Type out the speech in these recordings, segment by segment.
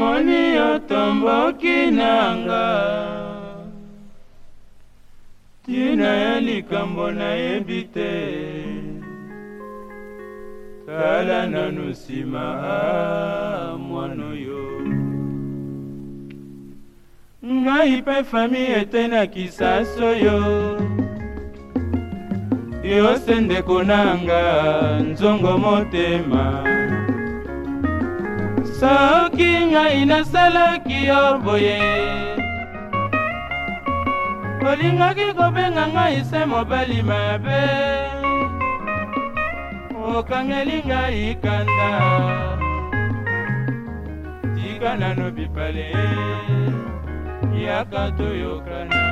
omoni otomboki nanga ntina ya likambo nayebi te tala nanu nsima ah, mwana oyo ngai mpe fami etenakisa soyo yose ndeko nanga nzongo motema soki ngai nasalaki yo boye olingaki kobenga ngai se mobali mabe okangeli ngai kanda tika nano bipale yaka toyokana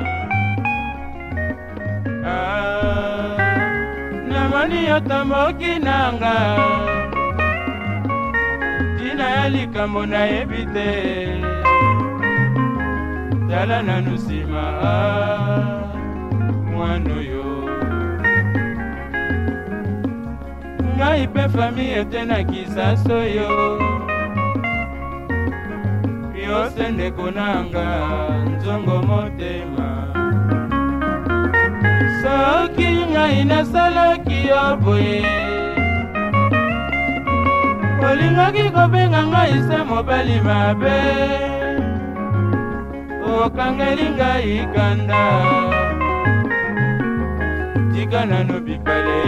ah, namoni yo tomboki nanga ntina ya likambo nayebi te tala nanu nsima mwana oyo ngai mpe famiye te na kisaso yo yose ndeko nanga nzongo motema soki ngai nasalaki yo boye olingaki kobenga ngai se mobali mabe okangeli ngai kanda tika nano bibale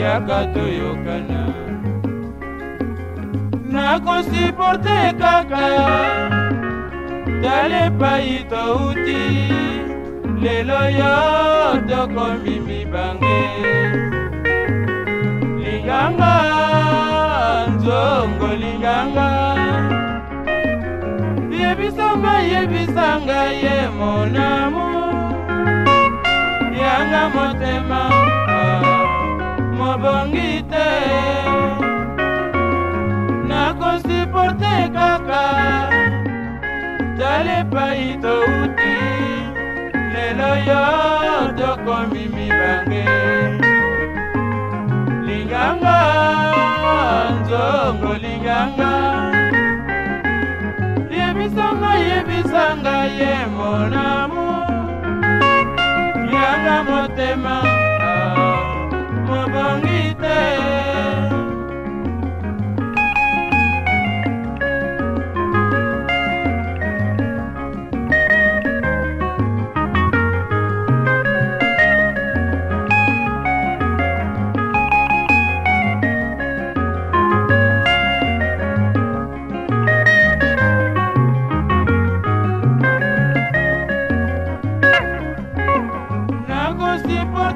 yaka toyokana nakosuporte e kaka tala epai touti lelo yo tokomi mibange linganga olongolinganga yebisanga yebisanga ye monamu yanga motema ah, mobongi te nakosuporte kaka tala epai touti lelo yo tokomi mibange olinganga yebisanga yebisanga ye monamu yanga motema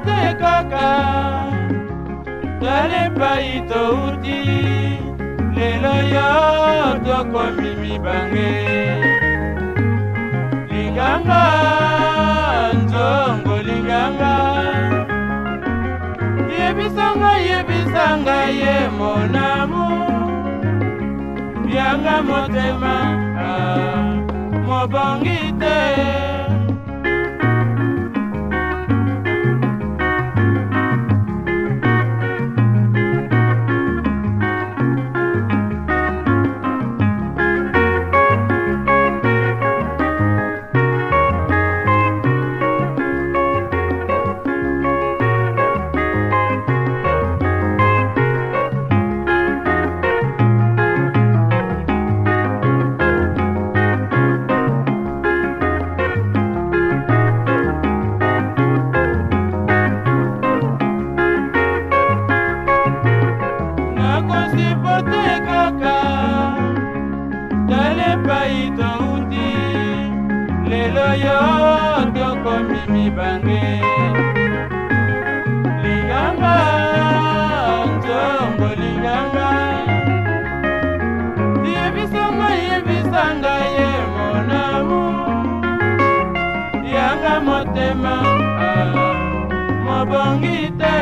te kaka talepai touti lelo yo tokomi mibange linganga nzongo linganga yebisanga yebisanga ye monamu yanga motema ah, mobongi te lelo yo tokomi mibange liganga nzongo liganga yebisanga yebisanga ye monamu yanga motema ah, mobongi te